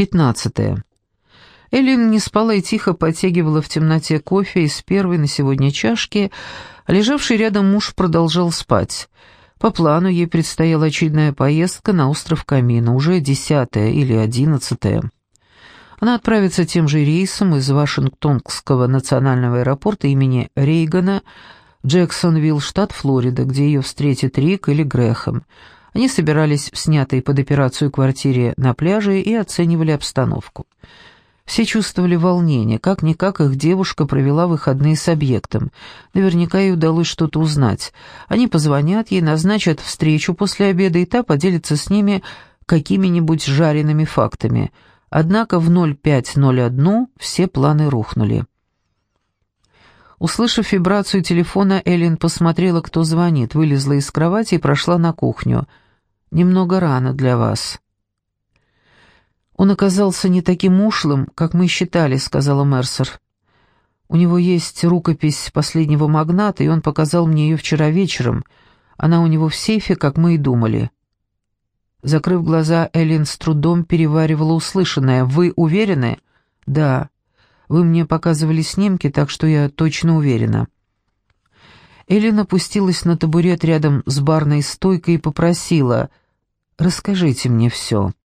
Пятнадцатое. Эллин не спала и тихо подтягивала в темноте кофе из первой на сегодня чашки, а лежавший рядом муж продолжал спать. По плану ей предстояла очередная поездка на остров Камина, уже десятая или одиннадцатая. Она отправится тем же рейсом из Вашингтонского национального аэропорта имени Рейгана Джексонвилл, штат Флорида, где ее встретит Рик или Грэхэм. Они собирались в снятой под операцию квартире на пляже и оценивали обстановку. Все чувствовали волнение, как-никак их девушка провела выходные с объектом. Наверняка ей удалось что-то узнать. Они позвонят ей, назначат встречу после обеда, и та поделится с ними какими-нибудь жареными фактами. Однако в 05.01 все планы рухнули. Услышав вибрацию телефона, Эллен посмотрела, кто звонит, вылезла из кровати и прошла на кухню. «Немного рано для вас». «Он оказался не таким ушлым, как мы считали», — сказала Мерсер. «У него есть рукопись последнего магната, и он показал мне ее вчера вечером. Она у него в сейфе, как мы и думали». Закрыв глаза, Эллен с трудом переваривала услышанное. «Вы уверены?» «Да. Вы мне показывали снимки, так что я точно уверена». Эллен опустилась на табурет рядом с барной стойкой и попросила «Расскажите мне все».